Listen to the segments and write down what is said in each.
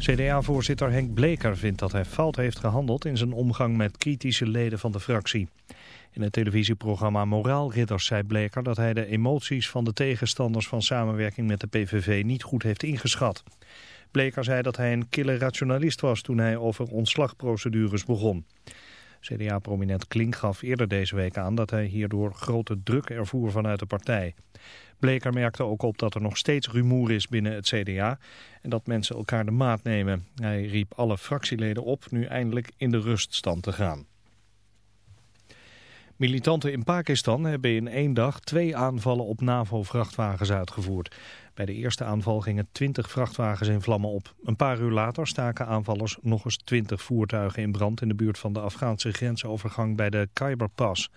CDA-voorzitter Henk Bleker vindt dat hij fout heeft gehandeld in zijn omgang met kritische leden van de fractie. In het televisieprogramma Moraalridders zei Bleker dat hij de emoties van de tegenstanders van samenwerking met de PVV niet goed heeft ingeschat. Bleker zei dat hij een kille rationalist was toen hij over ontslagprocedures begon. CDA-prominent Klink gaf eerder deze week aan dat hij hierdoor grote druk ervoer vanuit de partij. Bleker merkte ook op dat er nog steeds rumoer is binnen het CDA en dat mensen elkaar de maat nemen. Hij riep alle fractieleden op nu eindelijk in de ruststand te gaan. Militanten in Pakistan hebben in één dag twee aanvallen op NAVO-vrachtwagens uitgevoerd. Bij de eerste aanval gingen twintig vrachtwagens in vlammen op. Een paar uur later staken aanvallers nog eens twintig voertuigen in brand in de buurt van de Afghaanse grensovergang bij de Khyber-pas.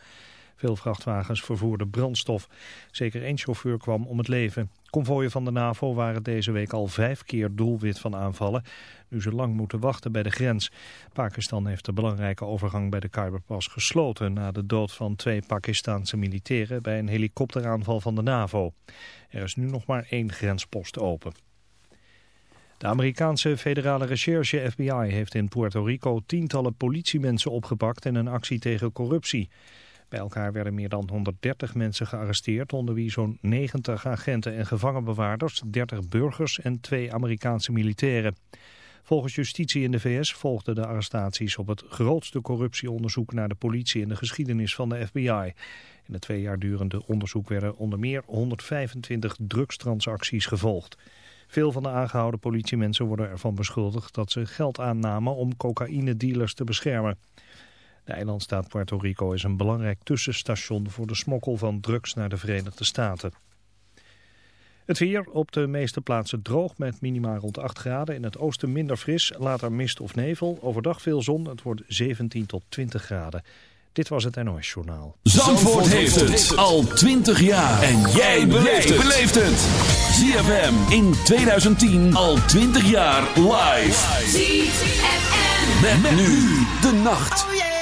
Veel vrachtwagens vervoerden brandstof. Zeker één chauffeur kwam om het leven. Convooien van de NAVO waren deze week al vijf keer doelwit van aanvallen, nu ze lang moeten wachten bij de grens. Pakistan heeft de belangrijke overgang bij de Khyberpas gesloten na de dood van twee Pakistanse militairen bij een helikopteraanval van de NAVO. Er is nu nog maar één grenspost open. De Amerikaanse federale recherche FBI heeft in Puerto Rico tientallen politiemensen opgepakt in een actie tegen corruptie. Bij elkaar werden meer dan 130 mensen gearresteerd, onder wie zo'n 90 agenten en gevangenbewaarders, 30 burgers en twee Amerikaanse militairen. Volgens justitie in de VS volgden de arrestaties op het grootste corruptieonderzoek naar de politie in de geschiedenis van de FBI. In het twee jaar durende onderzoek werden onder meer 125 drugstransacties gevolgd. Veel van de aangehouden politiemensen worden ervan beschuldigd dat ze geld aannamen om cocaïne-dealers te beschermen. De eilandstaat Puerto Rico is een belangrijk tussenstation voor de smokkel van drugs naar de Verenigde Staten. Het weer op de meeste plaatsen droog met minima rond 8 graden. In het oosten minder fris, later mist of nevel. Overdag veel zon, het wordt 17 tot 20 graden. Dit was het NOS Journaal. Zandvoort, heeft, het. al 20 jaar. En jij beleeft het. ZFM in 2010 al 20 jaar live. ZFM. Met, nu de nacht. Oh,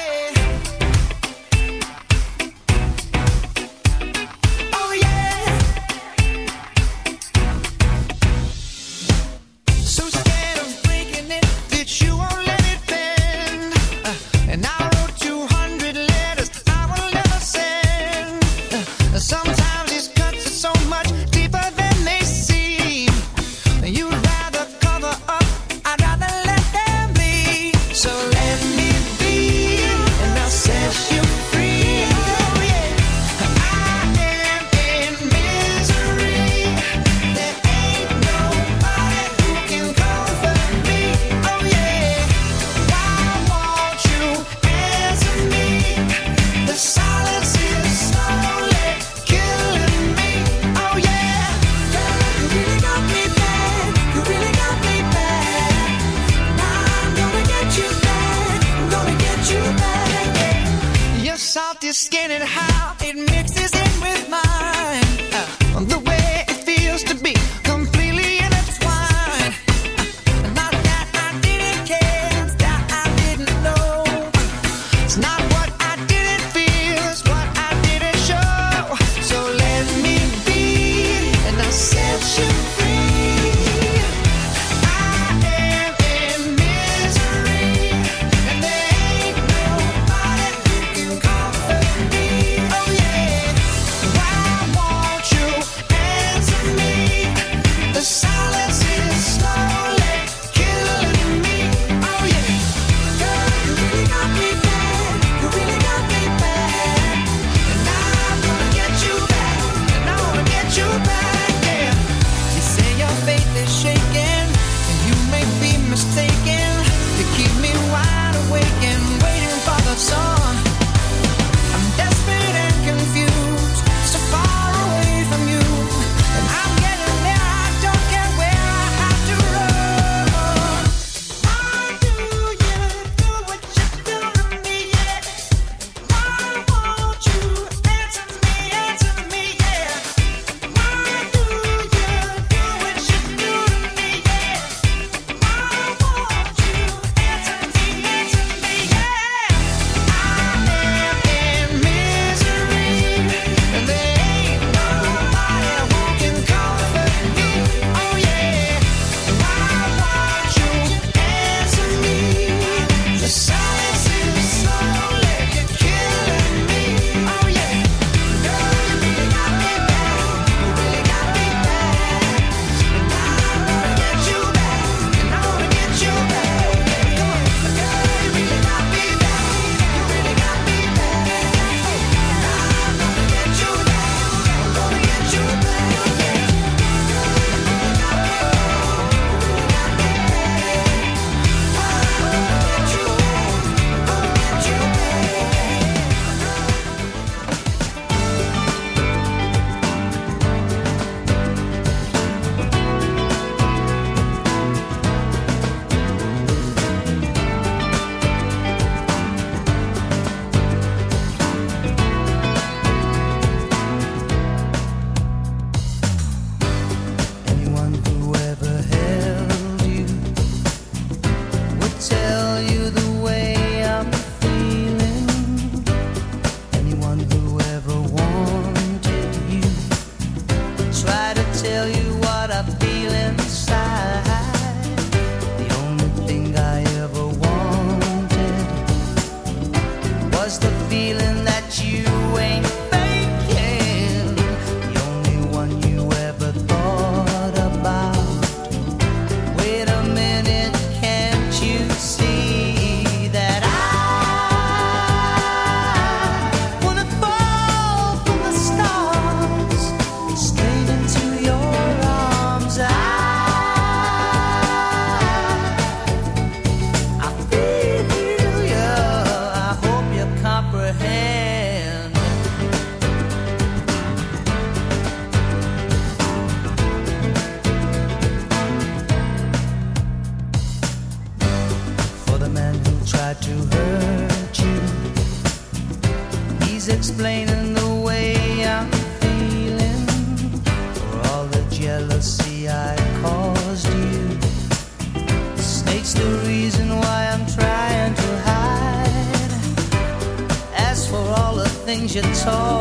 your talk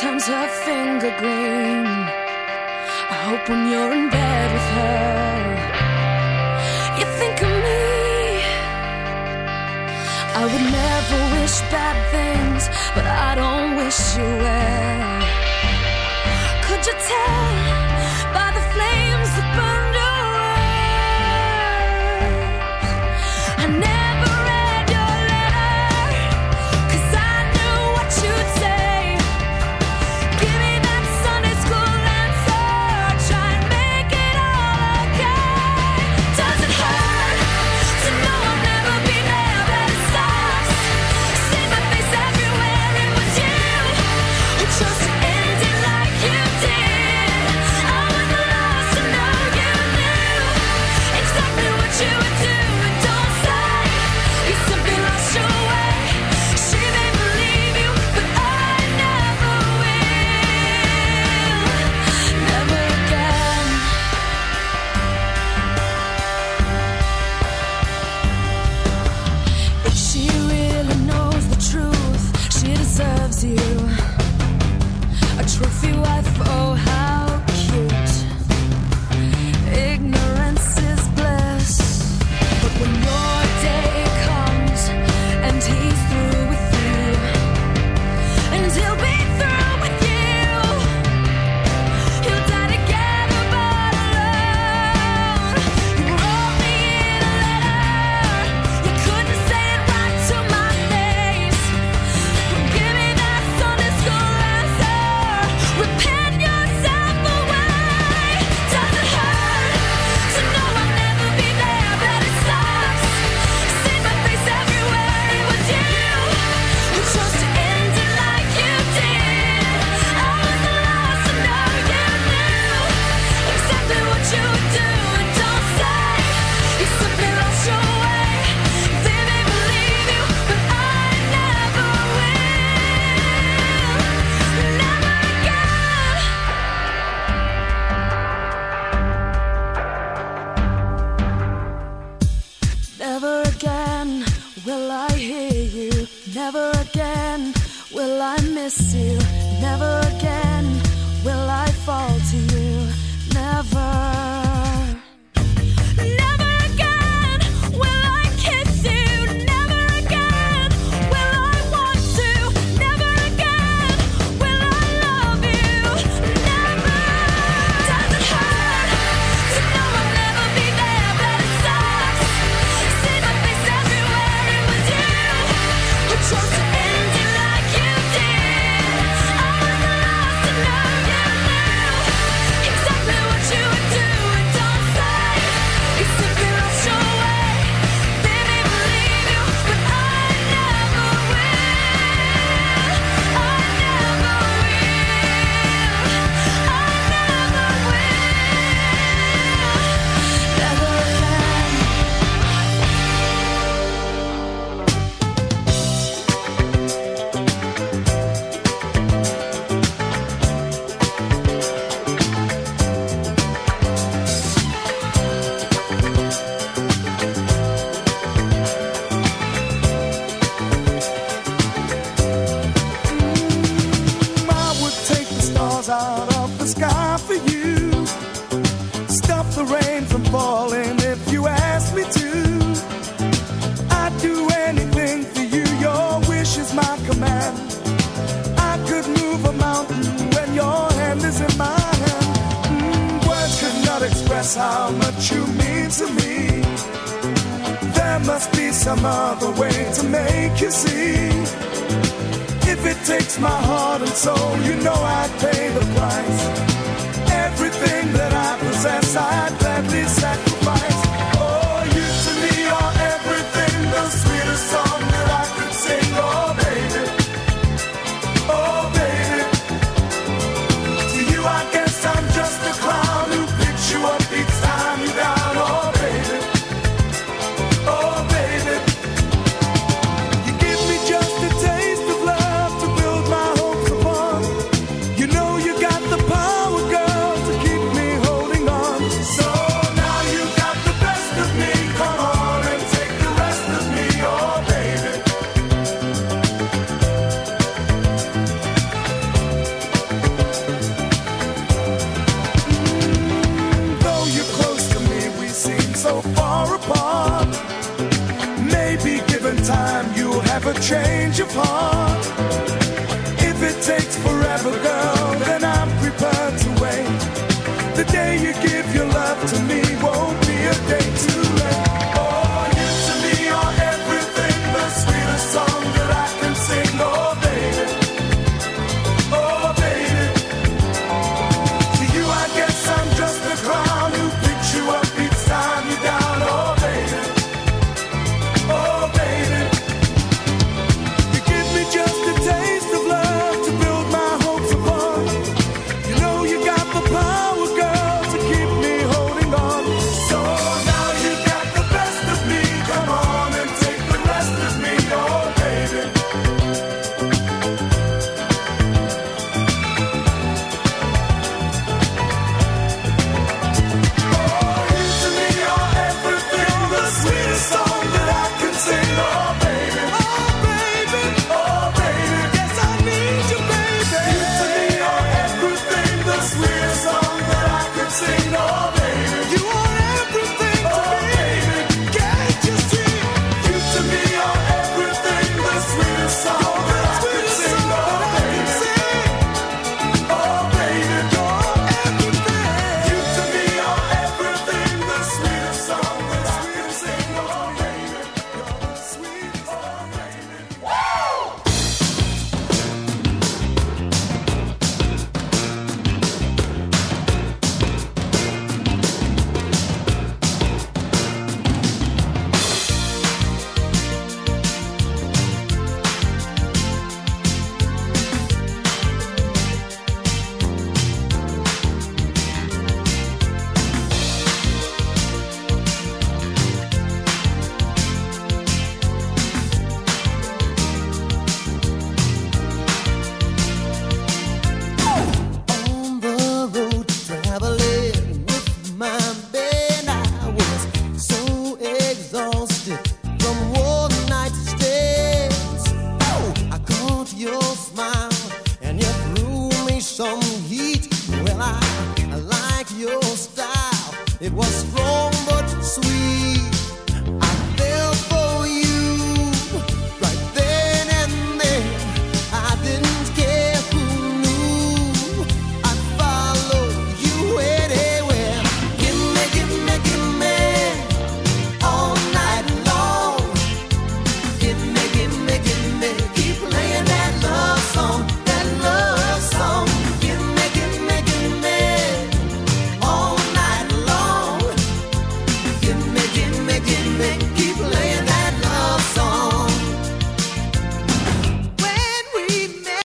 turns her finger green. I hope when you're in bed with her, you think of me. I would never wish bad things, but I don't wish you well. Could you tell?